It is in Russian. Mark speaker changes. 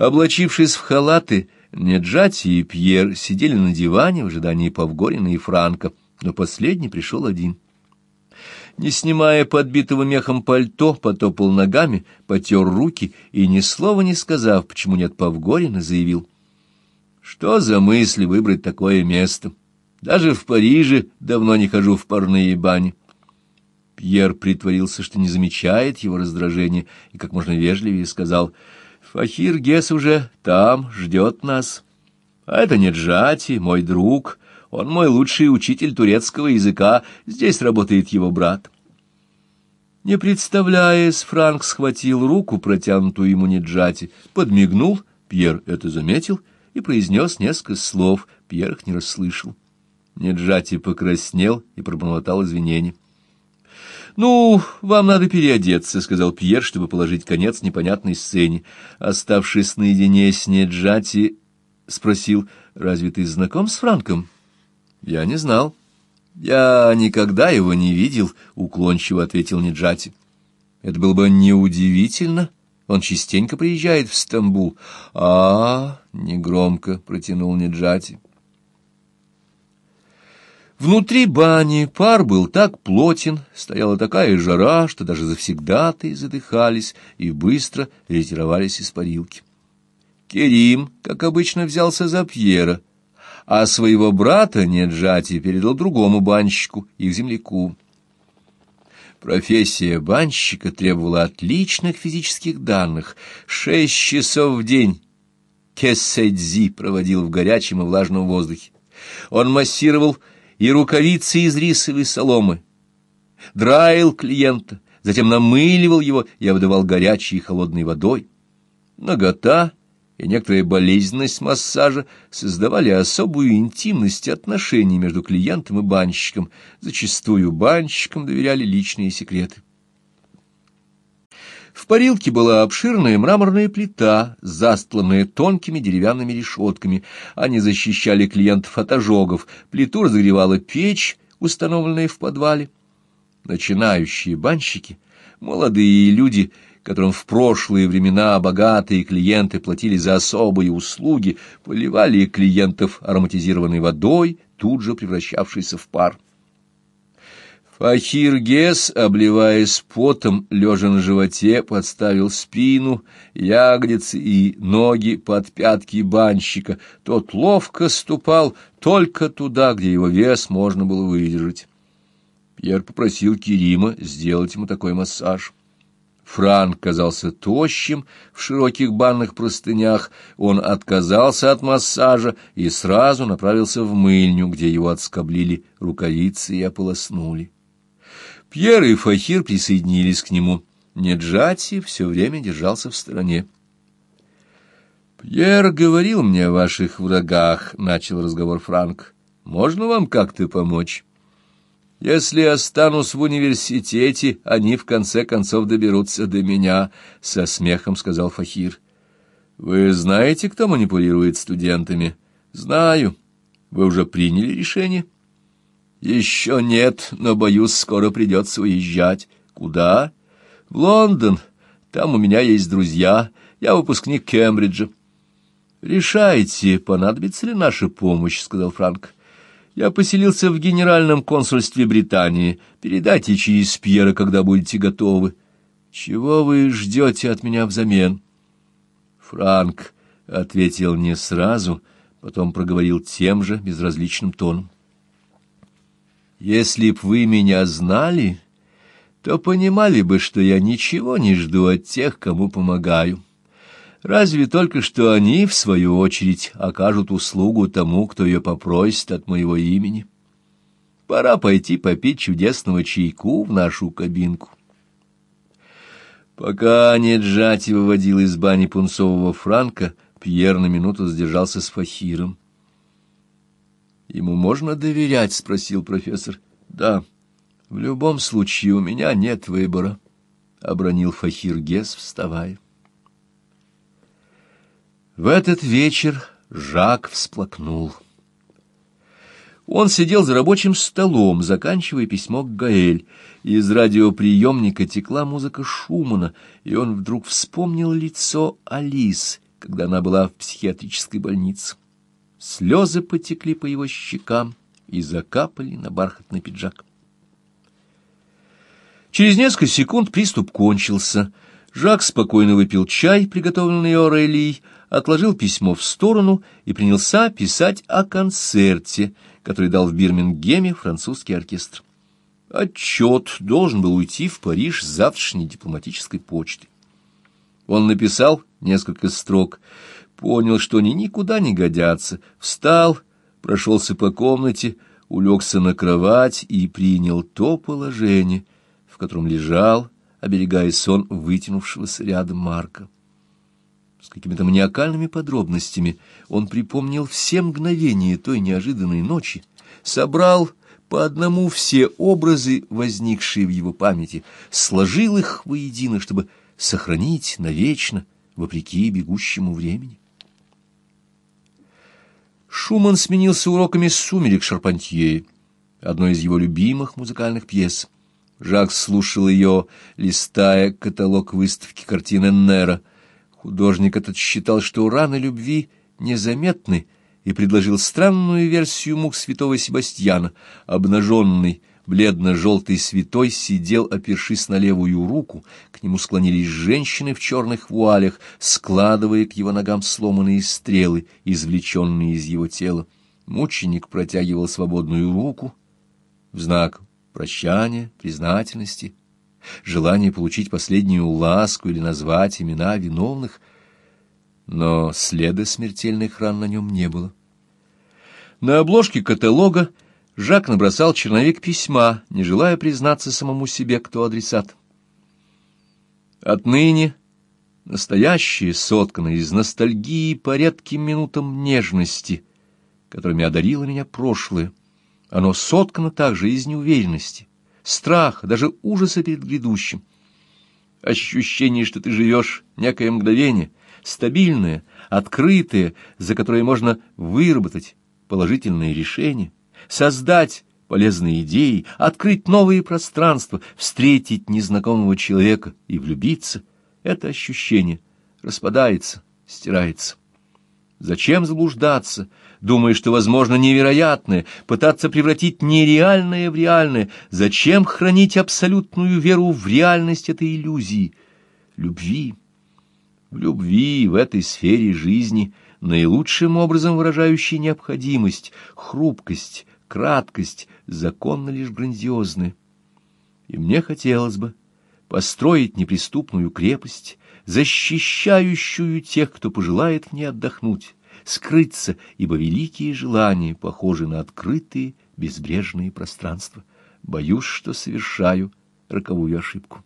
Speaker 1: Облачившись в халаты, Неджати и Пьер сидели на диване в ожидании Павгорина и Франка, но последний пришел один. Не снимая подбитого мехом пальто, потопал ногами, потер руки и, ни слова не сказав, почему нет Павгорина, заявил. Что за мысли выбрать такое место? Даже в Париже давно не хожу в парные бани. Пьер притворился, что не замечает его раздражения, и как можно вежливее сказал, «Фахир Гес уже там, ждет нас. А это не Джати, мой друг, он мой лучший учитель турецкого языка, здесь работает его брат». Не представляясь, Франк схватил руку, протянутую ему Неджати, подмигнул, Пьер это заметил и произнес несколько слов, Пьер их не расслышал. Неджати покраснел и пробормотал извинения. «Ну, вам надо переодеться», — сказал Пьер, чтобы положить конец непонятной сцене. Оставшись наедине с Неджати, спросил, «Разве ты знаком с Франком?» «Я не знал». «Я никогда его не видел», — уклончиво ответил Неджати. «Это было бы неудивительно. Он частенько приезжает в Стамбул». «А-а-а», — негромко протянул Неджати. Внутри бани пар был так плотен, стояла такая жара, что даже завсегдаты задыхались и быстро ретировались из парилки. Керим, как обычно, взялся за Пьера, а своего брата Неджати передал другому банщику, их земляку. Профессия банщика требовала отличных физических данных. Шесть часов в день Кессэдзи проводил в горячем и влажном воздухе. Он массировал и рукавицы из рисовой соломы, драил клиента, затем намыливал его и обдавал горячей и холодной водой. Нагота и некоторая болезненность массажа создавали особую интимность отношений между клиентом и банщиком. Зачастую банщикам доверяли личные секреты. В парилке была обширная мраморная плита, застланная тонкими деревянными решетками. Они защищали клиентов от ожогов. Плиту разогревала печь, установленная в подвале. Начинающие банщики, молодые люди, которым в прошлые времена богатые клиенты платили за особые услуги, поливали клиентов ароматизированной водой, тут же превращавшейся в пар. Фахир Гес, обливаясь потом, лежа на животе, подставил спину, ягодицы и ноги под пятки банщика. Тот ловко ступал только туда, где его вес можно было выдержать. Пьер попросил Керима сделать ему такой массаж. Франк казался тощим в широких банных простынях. Он отказался от массажа и сразу направился в мыльню, где его отскоблили рукавицы и ополоснули. Пьер и Фахир присоединились к нему. Неджати все время держался в стороне. «Пьер говорил мне о ваших врагах», — начал разговор Франк. «Можно вам как-то помочь? Если останусь в университете, они в конце концов доберутся до меня», — со смехом сказал Фахир. «Вы знаете, кто манипулирует студентами?» «Знаю. Вы уже приняли решение?» Еще нет, но, боюсь, скоро придется уезжать. Куда? В Лондон. Там у меня есть друзья. Я выпускник Кембриджа. Решайте, понадобится ли наша помощь, сказал Франк. Я поселился в генеральном консульстве Британии. Передайте через Пьера, когда будете готовы. Чего вы ждете от меня взамен? Франк ответил не сразу, потом проговорил тем же безразличным тоном. Если б вы меня знали, то понимали бы, что я ничего не жду от тех, кому помогаю. Разве только что они, в свою очередь, окажут услугу тому, кто ее попросит от моего имени. Пора пойти попить чудесного чайку в нашу кабинку. Пока Неджати выводил из бани пунцового франка, Пьер на минуту задержался с Фахиром. Ему можно доверять? спросил профессор. Да. В любом случае у меня нет выбора, обронил Фахир Гес, вставая. В этот вечер Жак всплакнул. Он сидел за рабочим столом, заканчивая письмо к Гаэль. Из радиоприемника текла музыка Шумана, и он вдруг вспомнил лицо Алис, когда она была в психиатрической больнице. Слезы потекли по его щекам и закапали на бархатный пиджак. Через несколько секунд приступ кончился. Жак спокойно выпил чай, приготовленный Орелией, отложил письмо в сторону и принялся писать о концерте, который дал в Бирмингеме французский оркестр. Отчет должен был уйти в Париж с завтрашней дипломатической почты. Он написал несколько строк, понял, что они никуда не годятся, встал, прошелся по комнате, улегся на кровать и принял то положение, в котором лежал, оберегая сон вытянувшегося рядом Марка. С какими-то маниакальными подробностями он припомнил все мгновения той неожиданной ночи, собрал по одному все образы, возникшие в его памяти, сложил их воедино, чтобы сохранить навечно, вопреки бегущему времени. Шуман сменился уроками «Сумерек» Шарпантье, одной из его любимых музыкальных пьес. Жак слушал ее, листая каталог выставки картины Нера. Художник этот считал, что раны любви незаметны, и предложил странную версию мук святого Себастьяна. Обнаженный, бледно-желтый святой сидел, опершись на левую руку, к нему склонились женщины в черных вуалях, складывая к его ногам сломанные стрелы, извлеченные из его тела. Мученик протягивал свободную руку в знак прощания, признательности, желания получить последнюю ласку или назвать имена виновных — но следа смертельных ран на нем не было. На обложке каталога Жак набросал черновик письма, не желая признаться самому себе, кто адресат. Отныне настоящее соткано из ностальгии по редким минутам нежности, которыми одарило меня прошлое. Оно соткано также из неуверенности, страха, даже ужаса перед грядущим. Ощущение, что ты живешь некое мгновение — стабильное, открытое, за которое можно выработать положительные решения, создать полезные идеи, открыть новые пространства, встретить незнакомого человека и влюбиться, это ощущение распадается, стирается. Зачем заблуждаться, думая, что возможно невероятное, пытаться превратить нереальное в реальное? Зачем хранить абсолютную веру в реальность этой иллюзии, любви? в любви, в этой сфере жизни, наилучшим образом выражающей необходимость, хрупкость, краткость, законно лишь грандиозны. И мне хотелось бы построить неприступную крепость, защищающую тех, кто пожелает в ней отдохнуть, скрыться, ибо великие желания похожи на открытые безбрежные пространства. Боюсь, что совершаю роковую ошибку.